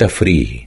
تفریح